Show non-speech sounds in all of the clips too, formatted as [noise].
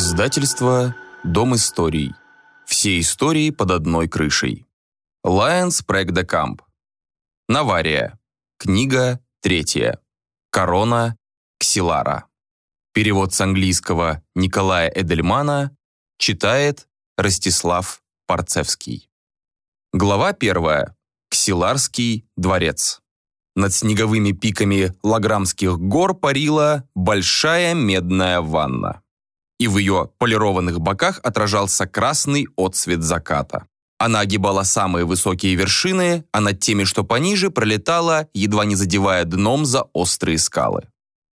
Издательство «Дом историй». Все истории под одной крышей. Lions Прэг де Камп. Навария. Книга третья. Корона Ксилара. Перевод с английского Николая Эдельмана читает Ростислав Парцевский. Глава первая. Ксиларский дворец. Над снеговыми пиками Лаграмских гор парила большая медная ванна и в ее полированных боках отражался красный отсвет заката. Она огибала самые высокие вершины, а над теми, что пониже, пролетала, едва не задевая дном за острые скалы.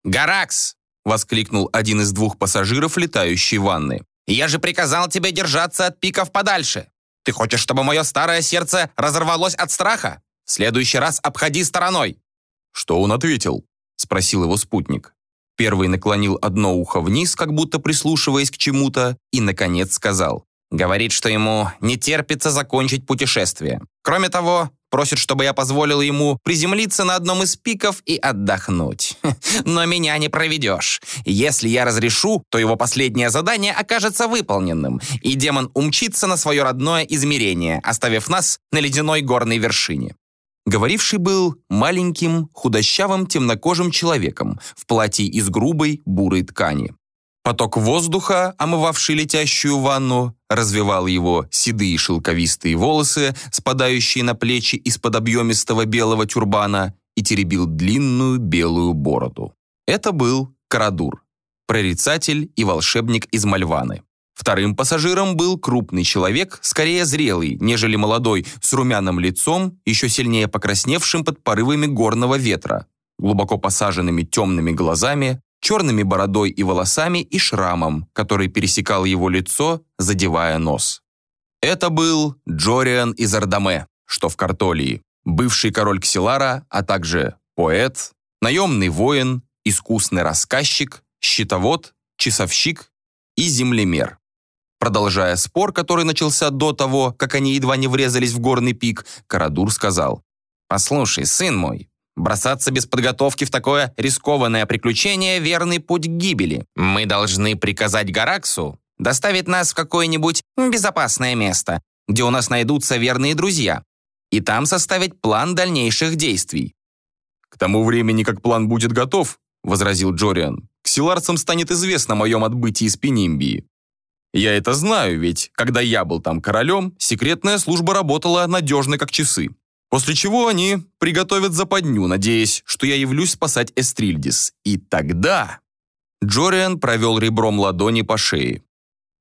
«Гаракс!» — воскликнул один из двух пассажиров летающей ванны. «Я же приказал тебе держаться от пиков подальше. Ты хочешь, чтобы мое старое сердце разорвалось от страха? В следующий раз обходи стороной!» Что он ответил? — спросил его спутник. Первый наклонил одно ухо вниз, как будто прислушиваясь к чему-то, и, наконец, сказал. «Говорит, что ему не терпится закончить путешествие. Кроме того, просит, чтобы я позволил ему приземлиться на одном из пиков и отдохнуть. [laughs] Но меня не проведешь. Если я разрешу, то его последнее задание окажется выполненным, и демон умчится на свое родное измерение, оставив нас на ледяной горной вершине. Говоривший был маленьким, худощавым, темнокожим человеком в платье из грубой, бурой ткани. Поток воздуха, омывавший летящую ванну, развивал его седые шелковистые волосы, спадающие на плечи из-под объемистого белого тюрбана, и теребил длинную белую бороду. Это был Карадур, прорицатель и волшебник из Мальваны. Вторым пассажиром был крупный человек, скорее зрелый, нежели молодой, с румяным лицом, еще сильнее покрасневшим под порывами горного ветра, глубоко посаженными темными глазами, черными бородой и волосами и шрамом, который пересекал его лицо, задевая нос. Это был Джориан из Ардаме, что в Картолии, бывший король Ксилара, а также поэт, наемный воин, искусный рассказчик, щитовод, часовщик и землемер. Продолжая спор, который начался до того, как они едва не врезались в горный пик, Карадур сказал, «Послушай, сын мой, бросаться без подготовки в такое рискованное приключение – верный путь к гибели. Мы должны приказать Гараксу доставить нас в какое-нибудь безопасное место, где у нас найдутся верные друзья, и там составить план дальнейших действий». «К тому времени, как план будет готов», – возразил Джориан, «ксиларцам станет известно о моем отбытии из Пенимбии. Я это знаю, ведь когда я был там королем, секретная служба работала надежно как часы. После чего они приготовят западню, надеясь, что я явлюсь спасать Эстрильдис. И тогда... Джориан провел ребром ладони по шее.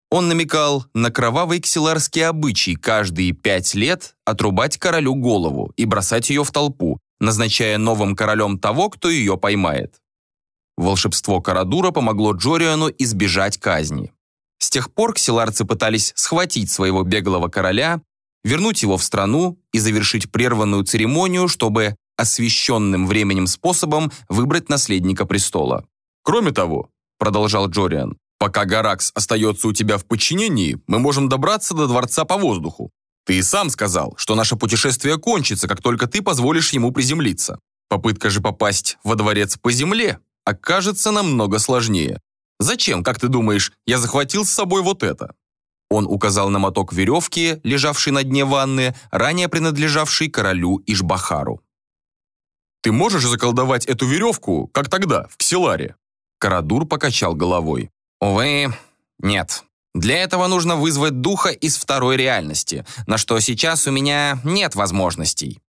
Он намекал на кровавый ксиларский обычай каждые пять лет отрубать королю голову и бросать ее в толпу, назначая новым королем того, кто ее поймает. Волшебство Карадура помогло Джориану избежать казни. С тех пор ксиларцы пытались схватить своего беглого короля, вернуть его в страну и завершить прерванную церемонию, чтобы освященным временем способом выбрать наследника престола. «Кроме того», — продолжал Джориан, «пока Гаракс остается у тебя в подчинении, мы можем добраться до дворца по воздуху. Ты и сам сказал, что наше путешествие кончится, как только ты позволишь ему приземлиться. Попытка же попасть во дворец по земле окажется намного сложнее. «Зачем, как ты думаешь, я захватил с собой вот это?» Он указал на моток веревки, лежавший на дне ванны, ранее принадлежавший королю Ишбахару. «Ты можешь заколдовать эту веревку, как тогда, в Ксиларе?» Карадур покачал головой. «Увы, нет. Для этого нужно вызвать духа из второй реальности, на что сейчас у меня нет возможностей».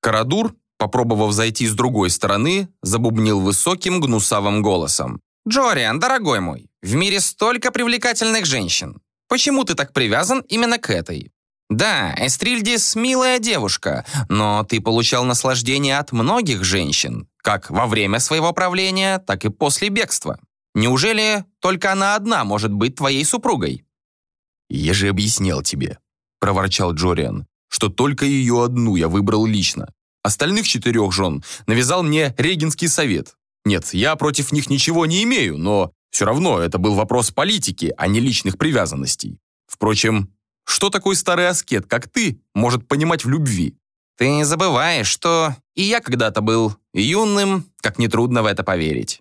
Карадур, попробовав зайти с другой стороны, забубнил высоким гнусавым голосом. «Джориан, дорогой мой, в мире столько привлекательных женщин. Почему ты так привязан именно к этой? Да, Эстрильдис – милая девушка, но ты получал наслаждение от многих женщин, как во время своего правления, так и после бегства. Неужели только она одна может быть твоей супругой?» «Я же объяснял тебе», – проворчал Джориан, «что только ее одну я выбрал лично. Остальных четырех жен навязал мне Регинский совет. Нет, я против них ничего не имею, но все равно это был вопрос политики, а не личных привязанностей. Впрочем, что такой старый аскет, как ты, может понимать в любви? Ты забываешь, что и я когда-то был юным, как нетрудно в это поверить.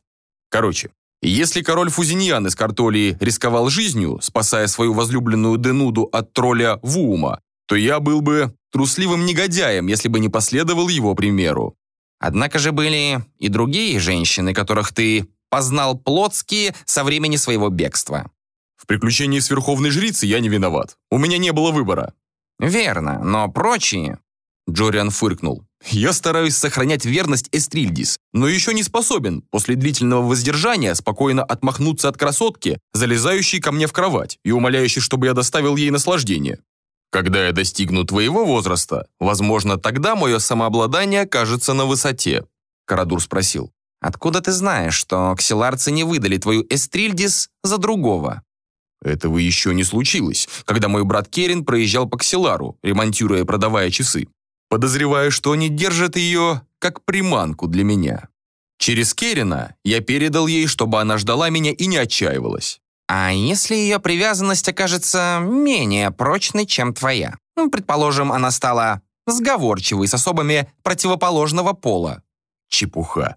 Короче, Если король Фузиньян из Картолии рисковал жизнью, спасая свою возлюбленную Денуду от тролля Вуума, то я был бы трусливым негодяем, если бы не последовал его примеру. Однако же были и другие женщины, которых ты познал плотские со времени своего бегства. В приключении с Верховной Жрицей я не виноват. У меня не было выбора. Верно, но прочие... Джориан фыркнул. Я стараюсь сохранять верность Эстрильдис, но еще не способен после длительного воздержания спокойно отмахнуться от красотки, залезающей ко мне в кровать и умоляющей, чтобы я доставил ей наслаждение. Когда я достигну твоего возраста, возможно, тогда мое самообладание окажется на высоте. Карадур спросил. Откуда ты знаешь, что ксиларцы не выдали твою Эстрильдис за другого? Этого еще не случилось, когда мой брат Керин проезжал по Ксилару, ремонтируя и продавая часы. Подозреваю, что они держат ее как приманку для меня. Через Керина я передал ей, чтобы она ждала меня и не отчаивалась. А если ее привязанность окажется менее прочной, чем твоя? Ну, предположим, она стала сговорчивой с особами противоположного пола. Чепуха,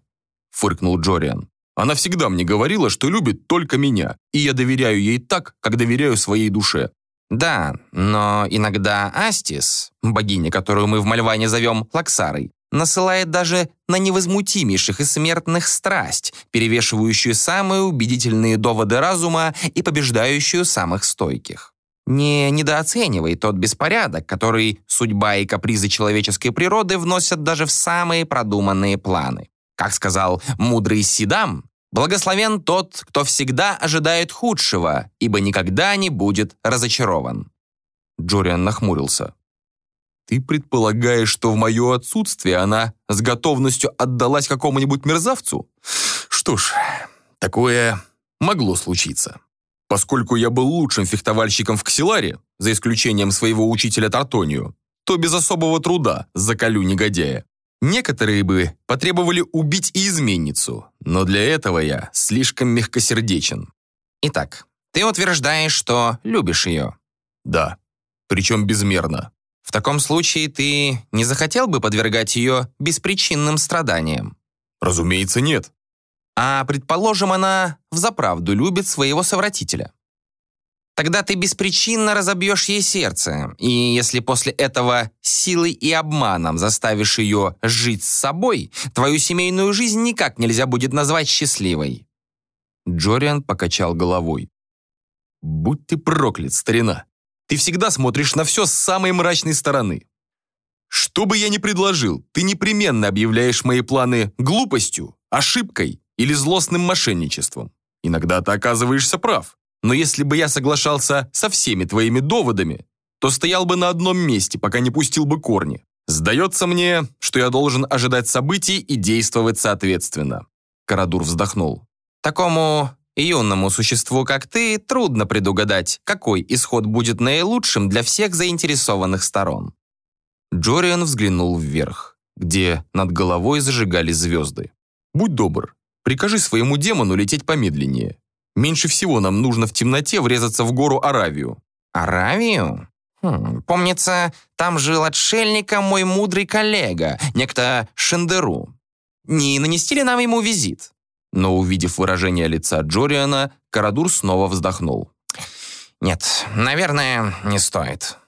фыркнул Джориан. Она всегда мне говорила, что любит только меня, и я доверяю ей так, как доверяю своей душе. Да, но иногда Астис, богиня, которую мы в Мальване зовем Лаксарой, насылает даже на невозмутимейших и смертных страсть, перевешивающую самые убедительные доводы разума и побеждающую самых стойких. Не недооценивай тот беспорядок, который судьба и капризы человеческой природы вносят даже в самые продуманные планы. Как сказал мудрый Сидам, благословен тот, кто всегда ожидает худшего, ибо никогда не будет разочарован. Джориан нахмурился. Ты предполагаешь, что в мое отсутствие она с готовностью отдалась какому-нибудь мерзавцу? Что ж, такое могло случиться. Поскольку я был лучшим фехтовальщиком в Ксиларе, за исключением своего учителя Тартонию, то без особого труда закалю негодяя. Некоторые бы потребовали убить и изменницу, но для этого я слишком мягкосердечен. Итак, ты утверждаешь, что любишь ее? Да, причем безмерно. В таком случае ты не захотел бы подвергать ее беспричинным страданиям? Разумеется, нет. А предположим, она взаправду любит своего совратителя. Тогда ты беспричинно разобьешь ей сердце, и если после этого силой и обманом заставишь ее жить с собой, твою семейную жизнь никак нельзя будет назвать счастливой». Джориан покачал головой. «Будь ты проклят, старина! Ты всегда смотришь на все с самой мрачной стороны. Что бы я ни предложил, ты непременно объявляешь мои планы глупостью, ошибкой или злостным мошенничеством. Иногда ты оказываешься прав. Но если бы я соглашался со всеми твоими доводами, то стоял бы на одном месте, пока не пустил бы корни. Сдается мне, что я должен ожидать событий и действовать соответственно». Карадур вздохнул. «Такому юному существу, как ты, трудно предугадать, какой исход будет наилучшим для всех заинтересованных сторон». Джориан взглянул вверх, где над головой зажигались звезды. «Будь добр, прикажи своему демону лететь помедленнее. Меньше всего нам нужно в темноте врезаться в гору Аравию». «Аравию?» хм, «Помнится, там жил отшельником мой мудрый коллега, некто Шендеру. Не нанести ли нам ему визит?» Но, увидев выражение лица Джориана, Карадур снова вздохнул. «Нет, наверное, не стоит».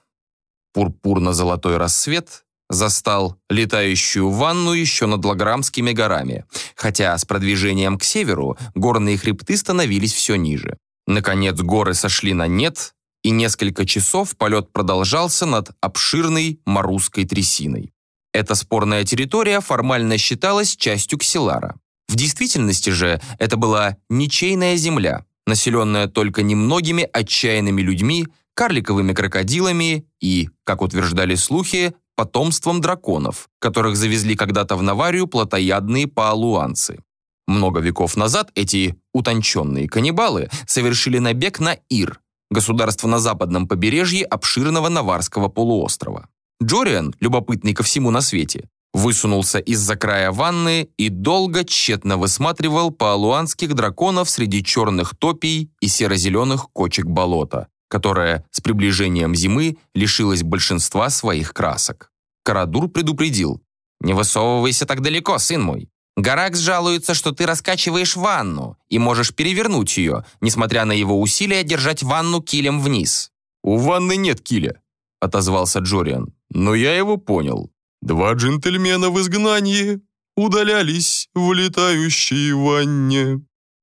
Пурпурно-золотой рассвет застал летающую ванну еще над Лаграмскими горами, хотя с продвижением к северу горные хребты становились все ниже. Наконец горы сошли на нет, и несколько часов полет продолжался над обширной Марусской трясиной. Эта спорная территория формально считалась частью Ксилара. В действительности же это была ничейная земля, населенная только немногими отчаянными людьми, карликовыми крокодилами и, как утверждали слухи, потомством драконов, которых завезли когда-то в Наварию плотоядные паалуанцы. Много веков назад эти утонченные каннибалы совершили набег на Ир, государство на западном побережье обширного Наварского полуострова. Джориан, любопытный ко всему на свете, высунулся из-за края ванны и долго тщетно высматривал паалуанских драконов среди черных топий и серо-зеленых кочек болота, которая с приближением зимы лишилась большинства своих красок. Карадур предупредил. «Не высовывайся так далеко, сын мой. Гаракс жалуется, что ты раскачиваешь ванну и можешь перевернуть ее, несмотря на его усилия держать ванну килем вниз». «У ванны нет киля», — отозвался Джориан. «Но я его понял. Два джентльмена в изгнании удалялись в летающей ванне.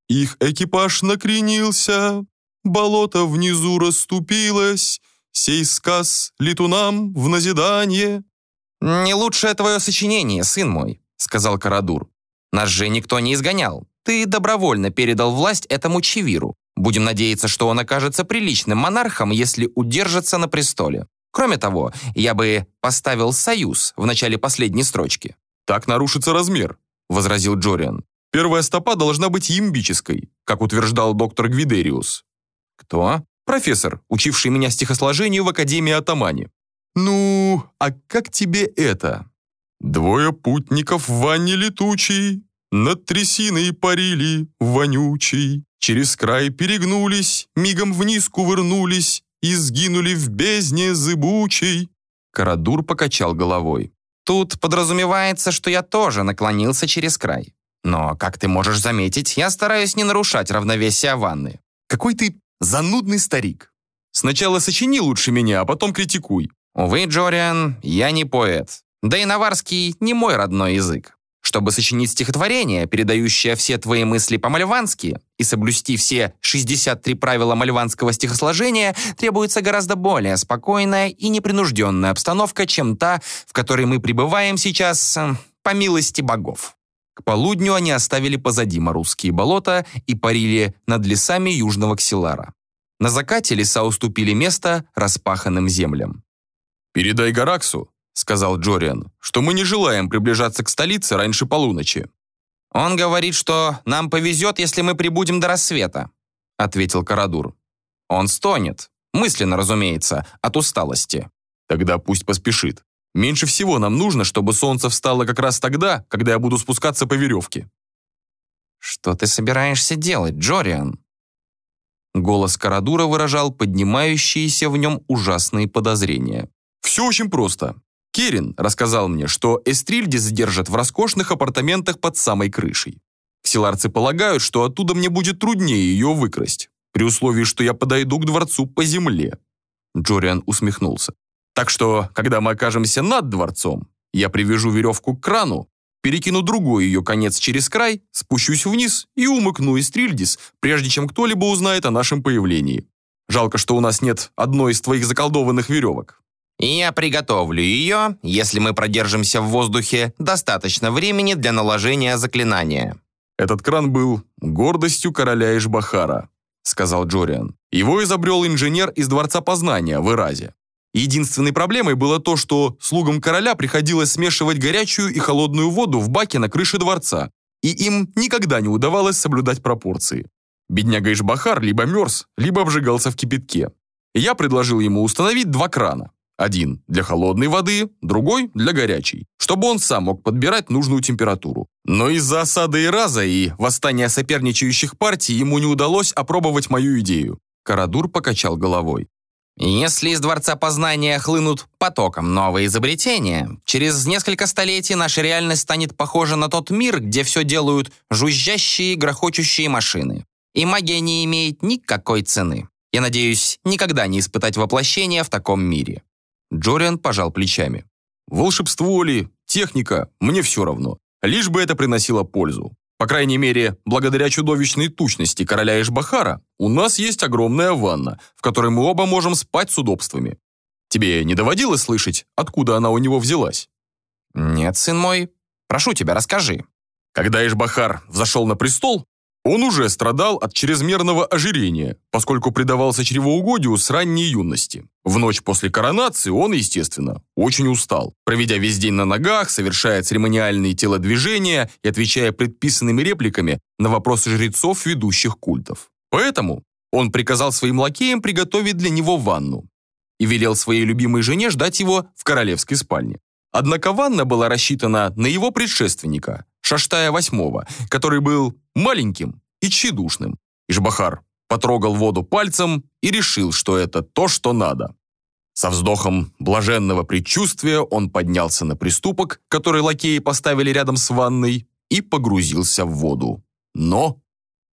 Их экипаж накренился, болото внизу расступилось, сей сказ летунам в назидание». «Не лучшее твое сочинение, сын мой», — сказал Карадур. «Нас же никто не изгонял. Ты добровольно передал власть этому Чевиру. Будем надеяться, что он окажется приличным монархом, если удержится на престоле. Кроме того, я бы поставил союз в начале последней строчки». «Так нарушится размер», — возразил Джориан. «Первая стопа должна быть ямбической, как утверждал доктор Гвидериус». «Кто?» «Профессор, учивший меня стихосложению в Академии Атамани». «Ну, а как тебе это?» «Двое путников в ванне летучей, над трясиной парили вонючей, через край перегнулись, мигом вниз кувырнулись и сгинули в бездне зыбучей». Карадур покачал головой. Тут подразумевается, что я тоже наклонился через край. Но, как ты можешь заметить, я стараюсь не нарушать равновесие ванны. Какой ты занудный старик. Сначала сочини лучше меня, а потом критикуй. Увы, Джориан, я не поэт. Да и наварский не мой родной язык. Чтобы сочинить стихотворение, передающее все твои мысли по-мальвански, и соблюсти все 63 правила мальванского стихосложения, требуется гораздо более спокойная и непринужденная обстановка, чем та, в которой мы пребываем сейчас, э, по милости богов. К полудню они оставили позади Марусские болота и парили над лесами Южного Ксилара. На закате леса уступили место распаханным землям. «Передай Гараксу», — сказал Джориан, «что мы не желаем приближаться к столице раньше полуночи». «Он говорит, что нам повезет, если мы прибудем до рассвета», — ответил Карадур. «Он стонет, мысленно, разумеется, от усталости». «Тогда пусть поспешит. Меньше всего нам нужно, чтобы солнце встало как раз тогда, когда я буду спускаться по веревке». «Что ты собираешься делать, Джориан?» Голос Карадура выражал поднимающиеся в нем ужасные подозрения. Все очень просто. Керин рассказал мне, что Эстрильди задержат в роскошных апартаментах под самой крышей. Ксиларцы полагают, что оттуда мне будет труднее ее выкрасть, при условии, что я подойду к дворцу по земле. Джориан усмехнулся. Так что, когда мы окажемся над дворцом, я привяжу веревку к крану, перекину другой ее конец через край, спущусь вниз и умыкну Эстрильдис, прежде чем кто-либо узнает о нашем появлении. Жалко, что у нас нет одной из твоих заколдованных веревок. Я приготовлю ее, если мы продержимся в воздухе достаточно времени для наложения заклинания». «Этот кран был гордостью короля Ишбахара», — сказал Джориан. «Его изобрел инженер из Дворца Познания в Иразе. Единственной проблемой было то, что слугам короля приходилось смешивать горячую и холодную воду в баке на крыше дворца, и им никогда не удавалось соблюдать пропорции. Бедняга Ишбахар либо мерз, либо обжигался в кипятке. Я предложил ему установить два крана. Один для холодной воды, другой для горячей, чтобы он сам мог подбирать нужную температуру. Но из-за осады Ираза и восстания соперничающих партий ему не удалось опробовать мою идею. Карадур покачал головой. Если из Дворца Познания хлынут потоком новые изобретения, через несколько столетий наша реальность станет похожа на тот мир, где все делают жужжащие, грохочущие машины. И магия не имеет никакой цены. Я надеюсь, никогда не испытать воплощение в таком мире. Джориан пожал плечами. «Волшебство ли, техника, мне все равно. Лишь бы это приносило пользу. По крайней мере, благодаря чудовищной тучности короля Ишбахара, у нас есть огромная ванна, в которой мы оба можем спать с удобствами. Тебе не доводилось слышать, откуда она у него взялась?» «Нет, сын мой. Прошу тебя, расскажи». Когда Ишбахар взошел на престол, он уже страдал от чрезмерного ожирения, поскольку предавался чревоугодию с ранней юности. В ночь после коронации он, естественно, очень устал, проведя весь день на ногах, совершая церемониальные телодвижения и отвечая предписанными репликами на вопросы жрецов, ведущих культов. Поэтому он приказал своим лакеям приготовить для него ванну и велел своей любимой жене ждать его в королевской спальне. Однако ванна была рассчитана на его предшественника, Шаштая VIII, который был маленьким и тщедушным. Ишбахар потрогал воду пальцем и решил, что это то, что надо. Со вздохом блаженного предчувствия он поднялся на приступок, который лакеи поставили рядом с ванной, и погрузился в воду. Но,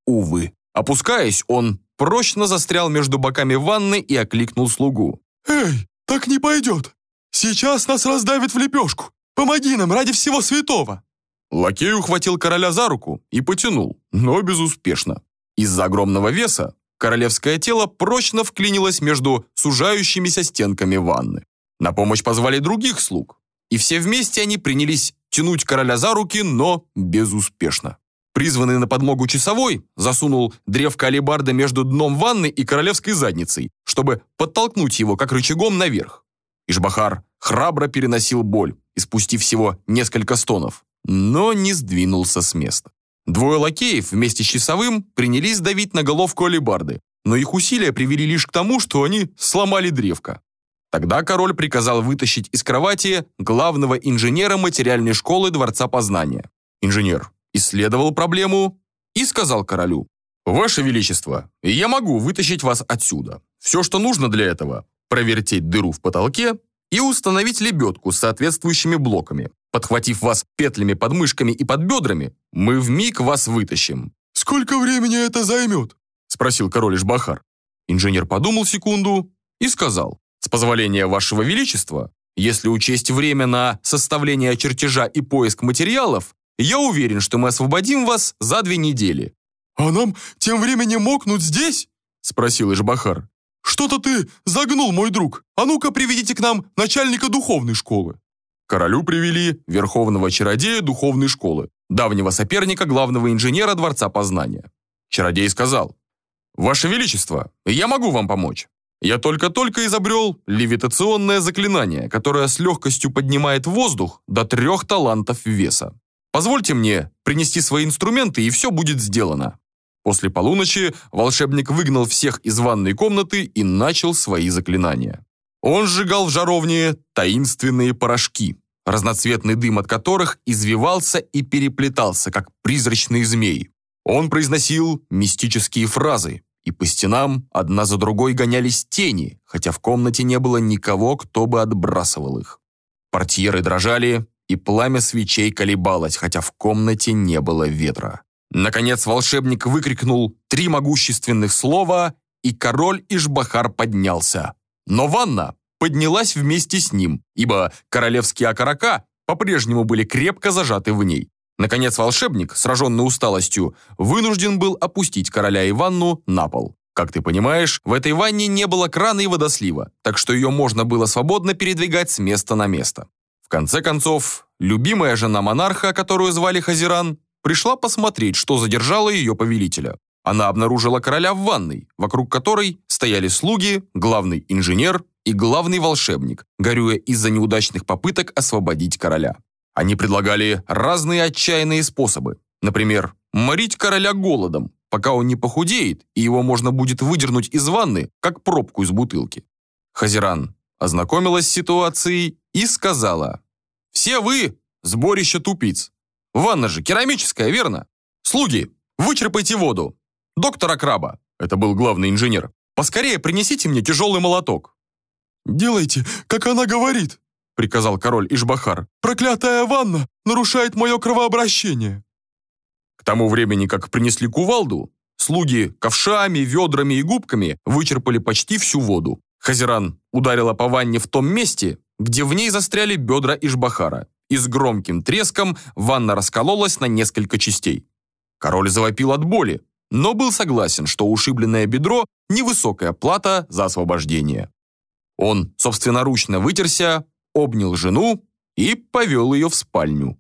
увы, опускаясь, он прочно застрял между боками ванны и окликнул слугу. «Эй, так не пойдет! Сейчас нас раздавит в лепешку! Помоги нам ради всего святого!» Лакей ухватил короля за руку и потянул, но безуспешно. Из-за огромного веса королевское тело прочно вклинилось между сужающимися стенками ванны. На помощь позвали других слуг, и все вместе они принялись тянуть короля за руки, но безуспешно. Призванный на подмогу часовой засунул древко алебарда между дном ванны и королевской задницей, чтобы подтолкнуть его как рычагом наверх. Ишбахар храбро переносил боль, испустив всего несколько стонов, но не сдвинулся с места. Двое лакеев вместе с часовым принялись давить на головку алебарды, но их усилия привели лишь к тому, что они сломали древко. Тогда король приказал вытащить из кровати главного инженера материальной школы Дворца Познания. Инженер исследовал проблему и сказал королю, «Ваше Величество, я могу вытащить вас отсюда. Все, что нужно для этого, провертеть дыру в потолке и установить лебедку с соответствующими блоками. Подхватив вас петлями под мышками и под бедрами, мы в миг вас вытащим». «Сколько времени это займет?» спросил король Ишбахар. Инженер подумал секунду и сказал, «С позволения вашего величества, если учесть время на составление чертежа и поиск материалов, я уверен, что мы освободим вас за две недели». «А нам тем временем мокнуть здесь?» спросил Ишбахар. «Что-то ты загнул, мой друг. А ну-ка приведите к нам начальника духовной школы». Королю привели верховного чародея духовной школы, давнего соперника главного инженера Дворца Познания. Чародей сказал, «Ваше Величество, я могу вам помочь. Я только-только изобрел левитационное заклинание, которое с легкостью поднимает воздух до трех талантов веса. Позвольте мне принести свои инструменты, и все будет сделано». После полуночи волшебник выгнал всех из ванной комнаты и начал свои заклинания. Он сжигал в жаровне таинственные порошки, разноцветный дым от которых извивался и переплетался, как призрачные змеи. Он произносил мистические фразы, и по стенам одна за другой гонялись тени, хотя в комнате не было никого, кто бы отбрасывал их. Портьеры дрожали, и пламя свечей колебалось, хотя в комнате не было ветра. Наконец волшебник выкрикнул три могущественных слова, и король Ишбахар поднялся. Но ванна поднялась вместе с ним, ибо королевские окорока по-прежнему были крепко зажаты в ней. Наконец волшебник, сраженный усталостью, вынужден был опустить короля и ванну на пол. Как ты понимаешь, в этой ванне не было крана и водослива, так что ее можно было свободно передвигать с места на место. В конце концов, любимая жена монарха, которую звали Хазиран, пришла посмотреть, что задержало ее повелителя. Она обнаружила короля в ванной, вокруг которой стояли слуги, главный инженер и главный волшебник, горюя из-за неудачных попыток освободить короля. Они предлагали разные отчаянные способы. Например, морить короля голодом, пока он не похудеет, и его можно будет выдернуть из ванны, как пробку из бутылки. Хазиран ознакомилась с ситуацией и сказала, «Все вы – сборище тупиц. Ванна же керамическая, верно? Слуги, вычерпайте воду. Доктора Краба, это был главный инженер, поскорее принесите мне тяжелый молоток. «Делайте, как она говорит», — приказал король Ишбахар. «Проклятая ванна нарушает мое кровообращение». К тому времени, как принесли кувалду, слуги ковшами, ведрами и губками вычерпали почти всю воду. Хазиран ударила по ванне в том месте, где в ней застряли бедра Ишбахара, и с громким треском ванна раскололась на несколько частей. Король завопил от боли, но был согласен, что ушибленное бедро – невысокая плата за освобождение. Он собственноручно вытерся, обнял жену и повел ее в спальню.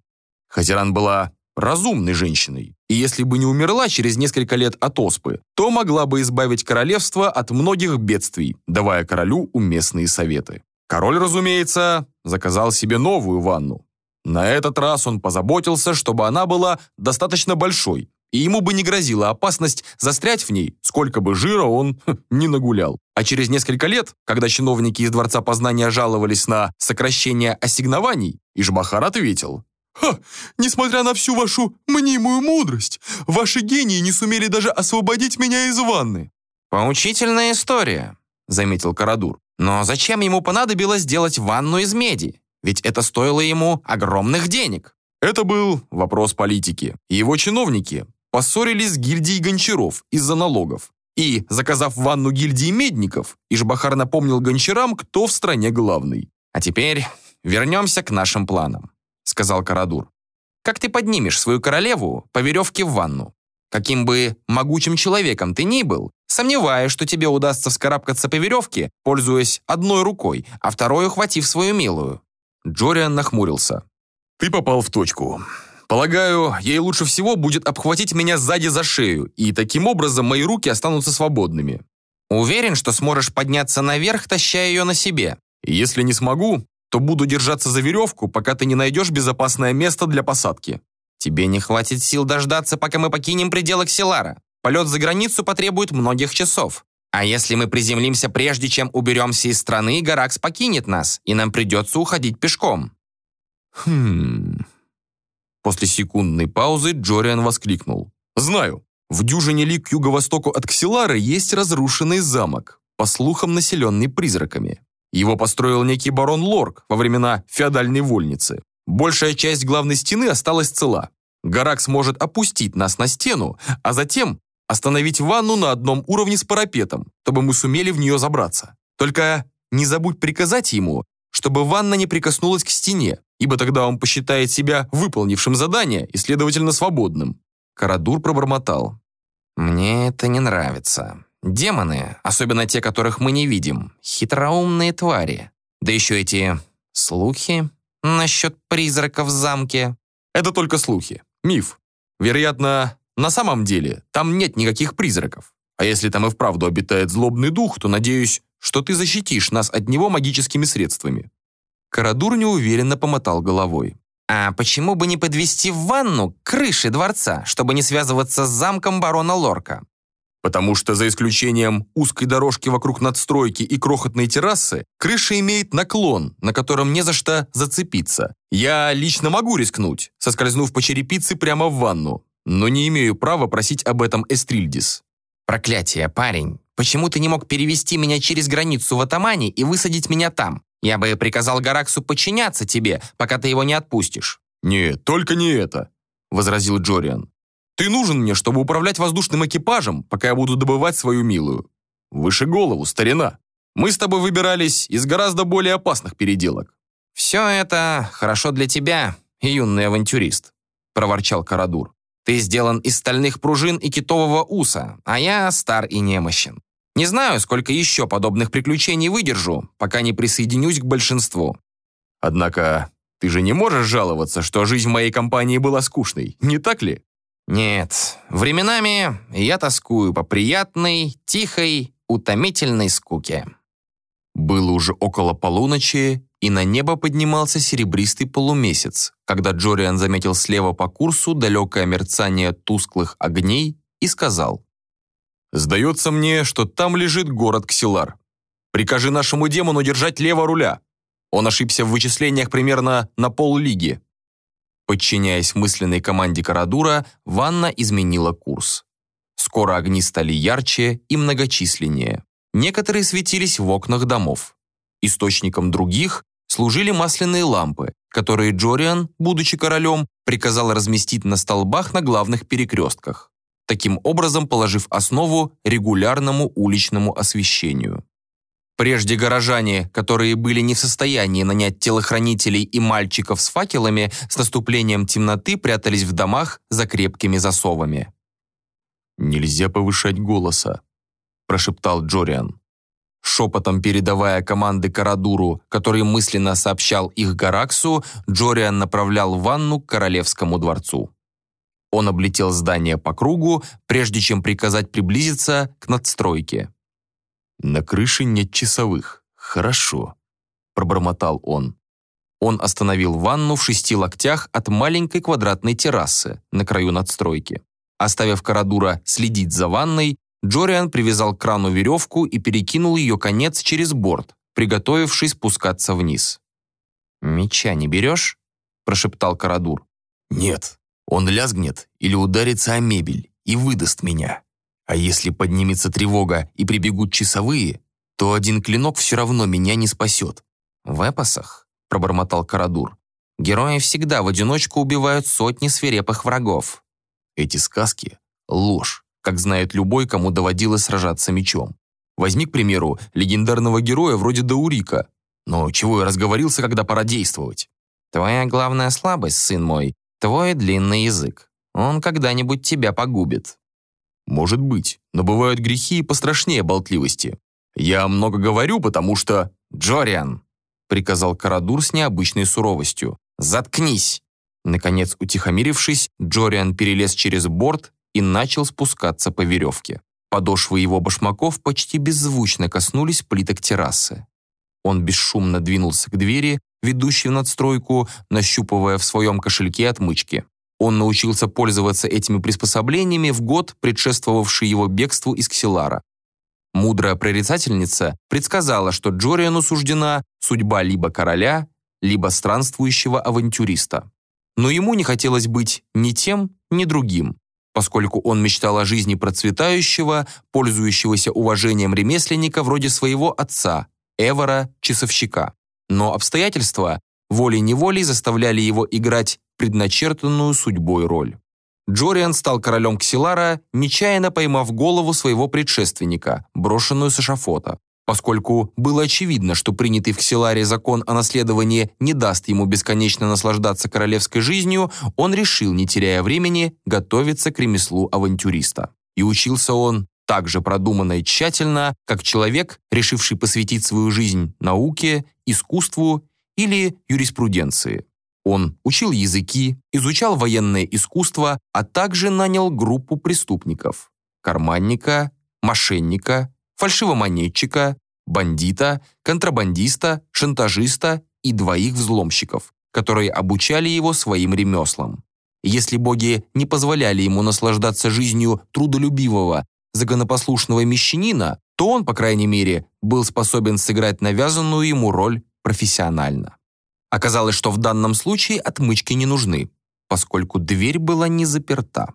Хазиран была разумной женщиной, и если бы не умерла через несколько лет от оспы, то могла бы избавить королевство от многих бедствий, давая королю уместные советы. Король, разумеется, заказал себе новую ванну. На этот раз он позаботился, чтобы она была достаточно большой, и ему бы не грозила опасность застрять в ней, сколько бы жира он [laughs] хм, не нагулял. А через несколько лет, когда чиновники из Дворца Познания жаловались на сокращение ассигнований, Ишбахар ответил. «Ха! Несмотря на всю вашу мнимую мудрость, ваши гении не сумели даже освободить меня из ванны». «Поучительная история», — заметил Карадур. «Но зачем ему понадобилось делать ванну из меди? Ведь это стоило ему огромных денег». Это был вопрос политики. Его чиновники поссорились с гильдией гончаров из-за налогов. И, заказав ванну гильдии медников, Ишбахар напомнил гончарам, кто в стране главный. «А теперь вернемся к нашим планам», — сказал Карадур. «Как ты поднимешь свою королеву по веревке в ванну? Каким бы могучим человеком ты ни был, сомневаюсь, что тебе удастся вскарабкаться по веревке, пользуясь одной рукой, а второй ухватив свою милую». Джориан нахмурился. «Ты попал в точку. Полагаю, ей лучше всего будет обхватить меня сзади за шею, и таким образом мои руки останутся свободными. Уверен, что сможешь подняться наверх, таща ее на себе. Если не смогу, то буду держаться за веревку, пока ты не найдешь безопасное место для посадки. Тебе не хватит сил дождаться, пока мы покинем пределы Ксилара. Полет за границу потребует многих часов. А если мы приземлимся прежде, чем уберемся из страны, Гаракс покинет нас, и нам придется уходить пешком. Хм... После секундной паузы Джориан воскликнул. «Знаю. В дюжине ли к юго-востоку от Ксилара есть разрушенный замок, по слухам населенный призраками. Его построил некий барон Лорк во времена феодальной вольницы. Большая часть главной стены осталась цела. Гарак сможет опустить нас на стену, а затем остановить ванну на одном уровне с парапетом, чтобы мы сумели в нее забраться. Только не забудь приказать ему, чтобы ванна не прикоснулась к стене, ибо тогда он посчитает себя выполнившим задание и, следовательно, свободным. Карадур пробормотал. «Мне это не нравится. Демоны, особенно те, которых мы не видим, хитроумные твари. Да еще эти слухи насчет призраков в замке». «Это только слухи. Миф. Вероятно, на самом деле там нет никаких призраков. А если там и вправду обитает злобный дух, то, надеюсь, что ты защитишь нас от него магическими средствами. Карадур неуверенно помотал головой. «А почему бы не подвести в ванну крыши дворца, чтобы не связываться с замком барона Лорка?» Потому что за исключением узкой дорожки вокруг надстройки и крохотной террасы, крыша имеет наклон, на котором не за что зацепиться. Я лично могу рискнуть, соскользнув по черепице прямо в ванну, но не имею права просить об этом Эстрильдис. «Проклятие, парень! Почему ты не мог перевести меня через границу в Атамане и высадить меня там? Я бы приказал Гараксу подчиняться тебе, пока ты его не отпустишь». «Нет, только не это», — возразил Джориан. «Ты нужен мне, чтобы управлять воздушным экипажем, пока я буду добывать свою милую. Выше голову, старина. Мы с тобой выбирались из гораздо более опасных переделок». «Все это хорошо для тебя, юный авантюрист», — проворчал Карадур. «Ты сделан из стальных пружин и китового уса, а я стар и немощен. Не знаю, сколько еще подобных приключений выдержу, пока не присоединюсь к большинству. Однако ты же не можешь жаловаться, что жизнь в моей компании была скучной, не так ли? Нет, временами я тоскую по приятной, тихой, утомительной скуке. Было уже около полуночи, и на небо поднимался серебристый полумесяц, когда Джориан заметил слева по курсу далекое мерцание тусклых огней и сказал Сдается мне, что там лежит город Ксилар. Прикажи нашему демону держать лево руля. Он ошибся в вычислениях примерно на поллиги. Подчиняясь мысленной команде Карадура, Ванна изменила курс. Скоро огни стали ярче и многочисленнее. Некоторые светились в окнах домов. Источником других служили масляные лампы, которые Джориан, будучи королем, приказал разместить на столбах на главных перекрестках таким образом положив основу регулярному уличному освещению. Прежде горожане, которые были не в состоянии нанять телохранителей и мальчиков с факелами, с наступлением темноты прятались в домах за крепкими засовами. «Нельзя повышать голоса», – прошептал Джориан. Шепотом передавая команды Карадуру, который мысленно сообщал их Гараксу, Джориан направлял ванну к королевскому дворцу. Он облетел здание по кругу, прежде чем приказать приблизиться к надстройке. «На крыше нет часовых. Хорошо», – пробормотал он. Он остановил ванну в шести локтях от маленькой квадратной террасы на краю надстройки. Оставив Карадура следить за ванной, Джориан привязал к крану веревку и перекинул ее конец через борт, приготовившись спускаться вниз. «Меча не берешь?» – прошептал Карадур. «Нет», он лязгнет или ударится о мебель и выдаст меня. А если поднимется тревога и прибегут часовые, то один клинок все равно меня не спасет. «В эпосах?» – пробормотал Карадур. Герои всегда в одиночку убивают сотни свирепых врагов. Эти сказки — ложь, как знает любой, кому доводилось сражаться мечом. Возьми, к примеру, легендарного героя вроде Даурика. Но чего я разговорился, когда пора действовать? Твоя главная слабость, сын мой, твой длинный язык. Он когда-нибудь тебя погубит. Может быть, но бывают грехи и пострашнее болтливости. Я много говорю, потому что... Джориан, приказал Карадур с необычной суровостью. «Заткнись!» Наконец, утихомирившись, Джориан перелез через борт и начал спускаться по веревке. Подошвы его башмаков почти беззвучно коснулись плиток террасы. Он бесшумно двинулся к двери, ведущей в надстройку, нащупывая в своем кошельке отмычки. Он научился пользоваться этими приспособлениями в год, предшествовавший его бегству из Ксилара. Мудрая прорицательница предсказала, что Джориану суждена судьба либо короля, либо странствующего авантюриста. Но ему не хотелось быть ни тем, ни другим, поскольку он мечтал о жизни процветающего, пользующегося уважением ремесленника вроде своего отца, Эвора, часовщика. Но обстоятельства волей-неволей заставляли его играть предначертанную судьбой роль. Джориан стал королем Ксилара, нечаянно поймав голову своего предшественника, брошенную с эшафота. Поскольку было очевидно, что принятый в Ксиларе закон о наследовании не даст ему бесконечно наслаждаться королевской жизнью, он решил, не теряя времени, готовиться к ремеслу авантюриста. И учился он так же продуманно и тщательно, как человек, решивший посвятить свою жизнь науке, искусству или юриспруденции. Он учил языки, изучал военное искусство, а также нанял группу преступников – карманника, мошенника, фальшивомонетчика, бандита, контрабандиста, шантажиста и двоих взломщиков, которые обучали его своим ремеслам. Если боги не позволяли ему наслаждаться жизнью трудолюбивого, законопослушного мещанина, то он, по крайней мере, был способен сыграть навязанную ему роль профессионально. Оказалось, что в данном случае отмычки не нужны, поскольку дверь была не заперта.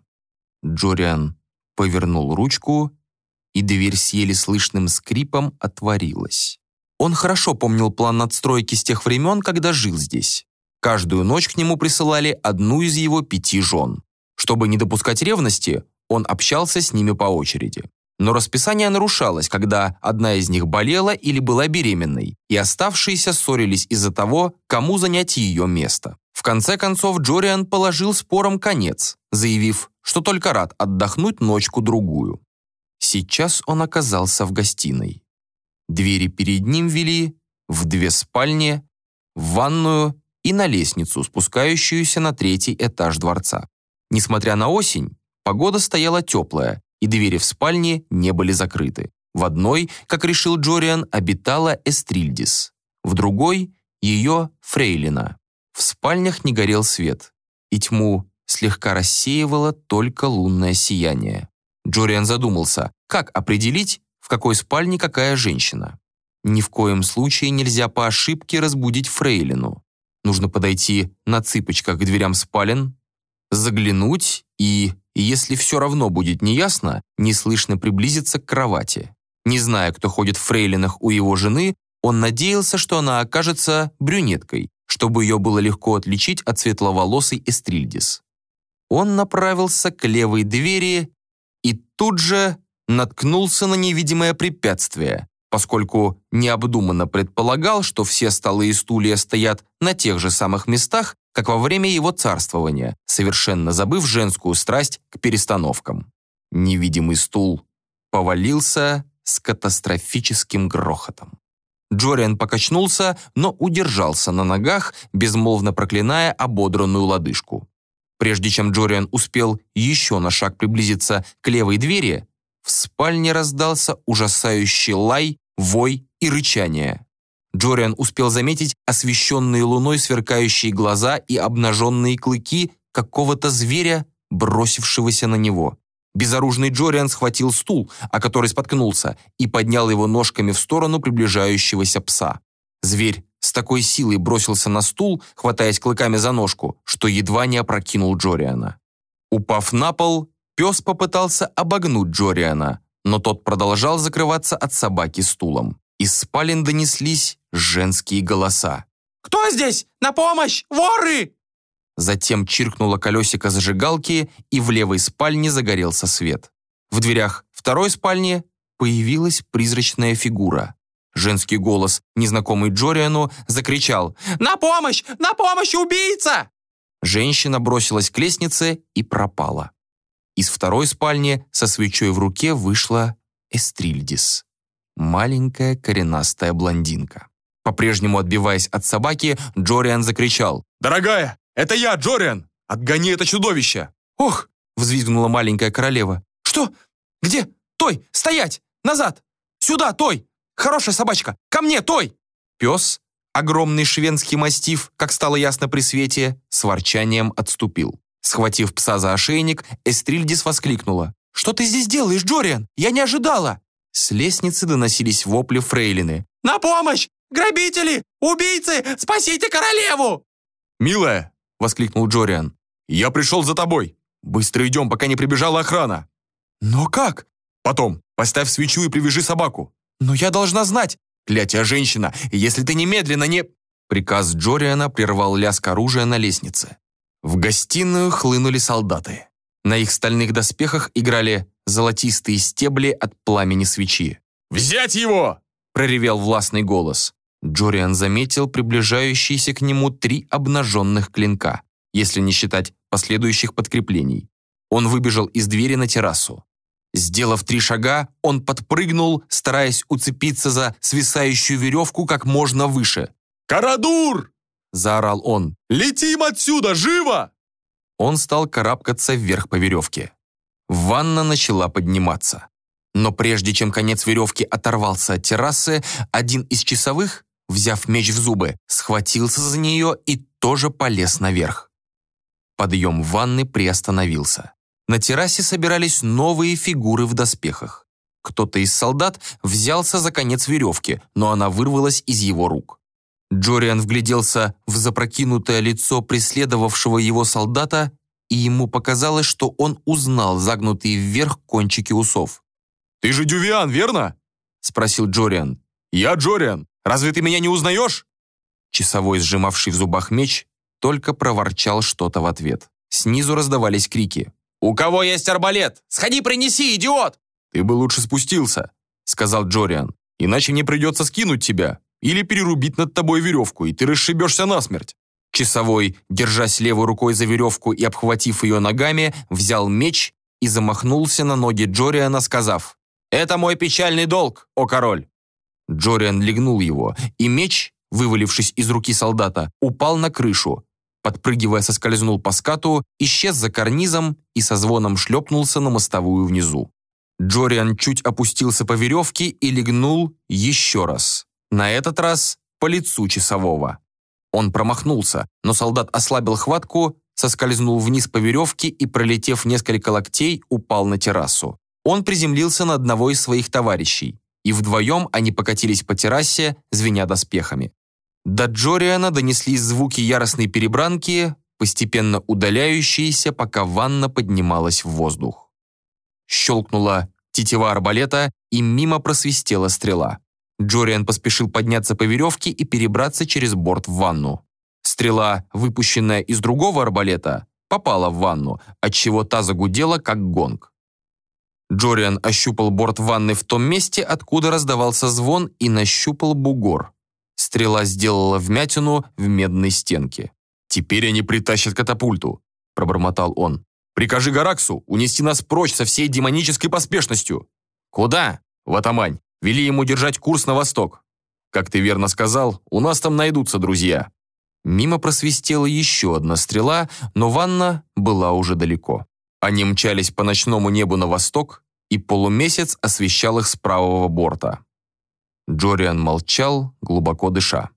Джориан повернул ручку, и дверь с еле слышным скрипом отворилась. Он хорошо помнил план надстройки с тех времен, когда жил здесь. Каждую ночь к нему присылали одну из его пяти жен. Чтобы не допускать ревности, он общался с ними по очереди. Но расписание нарушалось, когда одна из них болела или была беременной, и оставшиеся ссорились из-за того, кому занять ее место. В конце концов Джориан положил спорам конец, заявив, что только рад отдохнуть ночку-другую. Сейчас он оказался в гостиной. Двери перед ним вели в две спальни, в ванную и на лестницу, спускающуюся на третий этаж дворца. Несмотря на осень, погода стояла теплая, и двери в спальне не были закрыты. В одной, как решил Джориан, обитала Эстрильдис, в другой — ее Фрейлина. В спальнях не горел свет, и тьму слегка рассеивало только лунное сияние. Джориан задумался, как определить, в какой спальне какая женщина. Ни в коем случае нельзя по ошибке разбудить Фрейлину. Нужно подойти на цыпочках к дверям спален, заглянуть и, если все равно будет неясно, неслышно приблизиться к кровати. Не зная, кто ходит в фрейлинах у его жены, он надеялся, что она окажется брюнеткой, чтобы ее было легко отличить от светловолосой Эстрильдис. Он направился к левой двери и тут же наткнулся на невидимое препятствие, поскольку необдуманно предполагал, что все столы и стулья стоят на тех же самых местах, как во время его царствования, совершенно забыв женскую страсть к перестановкам. Невидимый стул повалился с катастрофическим грохотом. Джориан покачнулся, но удержался на ногах, безмолвно проклиная ободранную лодыжку. Прежде чем Джориан успел еще на шаг приблизиться к левой двери, в спальне раздался ужасающий лай, вой и рычание. Джориан успел заметить освещенные луной сверкающие глаза и обнаженные клыки какого-то зверя, бросившегося на него. Безоружный Джориан схватил стул, о который споткнулся, и поднял его ножками в сторону приближающегося пса. Зверь с такой силой бросился на стул, хватаясь клыками за ножку, что едва не опрокинул Джориана. Упав на пол, пес попытался обогнуть Джориана, но тот продолжал закрываться от собаки стулом. Из спален донеслись женские голоса. Кто здесь? На помощь! Воры!» Затем чиркнуло колесико зажигалки, и в левой спальне загорелся свет. В дверях второй спальни появилась призрачная фигура. Женский голос, незнакомый Джориану, закричал «На помощь! На помощь, убийца!» Женщина бросилась к лестнице и пропала. Из второй спальни со свечой в руке вышла Эстрильдис. Маленькая коренастая блондинка. По-прежнему отбиваясь от собаки, Джориан закричал. «Дорогая, это я, Джориан! Отгони это чудовище!» «Ох!» — взвизгнула маленькая королева. «Что? Где? Той! Стоять! Назад! Сюда, Той! Хорошая собачка! Ко мне, Той!» Пес, огромный шведский мастиф, как стало ясно при свете, с ворчанием отступил. Схватив пса за ошейник, Эстрильдис воскликнула. «Что ты здесь делаешь, Джориан? Я не ожидала!» С лестницы доносились вопли фрейлины. «На помощь! Грабители! Убийцы! Спасите королеву!» «Милая!» — воскликнул Джориан. «Я пришел за тобой! Быстро идем, пока не прибежала охрана!» «Но как?» «Потом! Поставь свечу и привяжи собаку!» «Но я должна знать!» «Клятия женщина! Если ты немедленно не...» Приказ Джориана прервал лязг оружия на лестнице. В гостиную хлынули солдаты. На их стальных доспехах играли золотистые стебли от пламени свечи. «Взять его!» – проревел властный голос. Джориан заметил приближающиеся к нему три обнаженных клинка, если не считать последующих подкреплений. Он выбежал из двери на террасу. Сделав три шага, он подпрыгнул, стараясь уцепиться за свисающую веревку как можно выше. «Карадур!» – заорал он. «Летим отсюда, живо!» Он стал карабкаться вверх по веревке. Ванна начала подниматься. Но прежде чем конец веревки оторвался от террасы, один из часовых, взяв меч в зубы, схватился за нее и тоже полез наверх. Подъем ванны приостановился. На террасе собирались новые фигуры в доспехах. Кто-то из солдат взялся за конец веревки, но она вырвалась из его рук. Джориан вгляделся в запрокинутое лицо преследовавшего его солдата, и ему показалось, что он узнал загнутые вверх кончики усов. «Ты же Дювиан, верно?» — спросил Джориан. «Я Джориан. Разве ты меня не узнаешь?» Часовой, сжимавший в зубах меч, только проворчал что-то в ответ. Снизу раздавались крики. «У кого есть арбалет? Сходи, принеси, идиот!» «Ты бы лучше спустился», — сказал Джориан. «Иначе мне придется скинуть тебя или перерубить над тобой веревку, и ты расшибешься насмерть». Часовой, держась левой рукой за веревку и обхватив ее ногами, взял меч и замахнулся на ноги Джориана, сказав «Это мой печальный долг, о король!» Джориан легнул его, и меч, вывалившись из руки солдата, упал на крышу, подпрыгивая соскользнул по скату, исчез за карнизом и со звоном шлепнулся на мостовую внизу. Джориан чуть опустился по веревке и легнул еще раз. На этот раз по лицу часового. Он промахнулся, но солдат ослабил хватку, соскользнул вниз по веревке и, пролетев несколько локтей, упал на террасу. Он приземлился на одного из своих товарищей, и вдвоем они покатились по террасе, звеня доспехами. До Джориана донеслись звуки яростной перебранки, постепенно удаляющиеся, пока ванна поднималась в воздух. Щелкнула тетива арбалета, и мимо просвистела стрела. Джориан поспешил подняться по веревке и перебраться через борт в ванну. Стрела, выпущенная из другого арбалета, попала в ванну, отчего та загудела, как гонг. Джориан ощупал борт ванны в том месте, откуда раздавался звон, и нащупал бугор. Стрела сделала вмятину в медной стенке. «Теперь они притащат катапульту», – пробормотал он. «Прикажи Гараксу унести нас прочь со всей демонической поспешностью». «Куда?» «В Атамань. Вели ему держать курс на восток. Как ты верно сказал, у нас там найдутся друзья». Мимо просвистела еще одна стрела, но ванна была уже далеко. Они мчались по ночному небу на восток, и полумесяц освещал их с правого борта. Джориан молчал, глубоко дыша.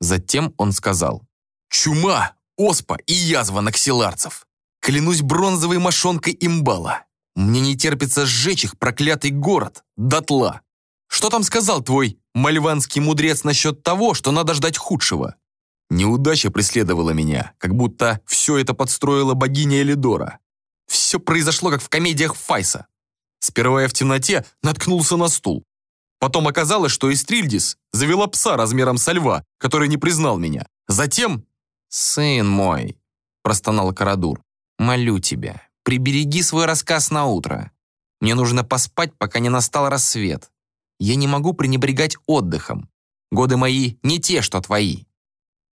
Затем он сказал. «Чума, оспа и язва наксиларцев! Клянусь бронзовой мошонкой имбала! Мне не терпится сжечь их проклятый город, дотла! Что там сказал твой мальванский мудрец насчет того, что надо ждать худшего? Неудача преследовала меня, как будто все это подстроила богиня Элидора. Все произошло, как в комедиях Файса. Сперва я в темноте наткнулся на стул. Потом оказалось, что Истрильдис завела пса размером со льва, который не признал меня. Затем... «Сын мой», — простонал Карадур, — «молю тебя, прибереги свой рассказ на утро. Мне нужно поспать, пока не настал рассвет. Я не могу пренебрегать отдыхом. Годы мои не те, что твои».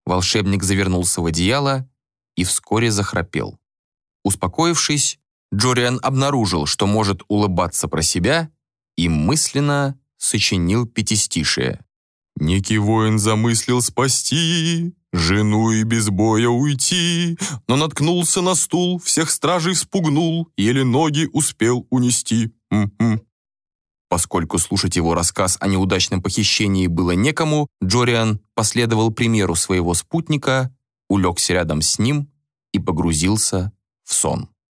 Волшебник завернулся в одеяло и вскоре захрапел. Успокоившись, Джориан обнаружил, что может улыбаться про себя и мысленно сочинил пятистишие. «Некий воин замыслил спасти, жену и без боя уйти, но наткнулся на стул, всех стражей спугнул, еле ноги успел унести. М -м. Поскольку слушать его рассказ о неудачном похищении было некому, Джориан последовал примеру своего спутника, улегся рядом с ним и погрузился в сон.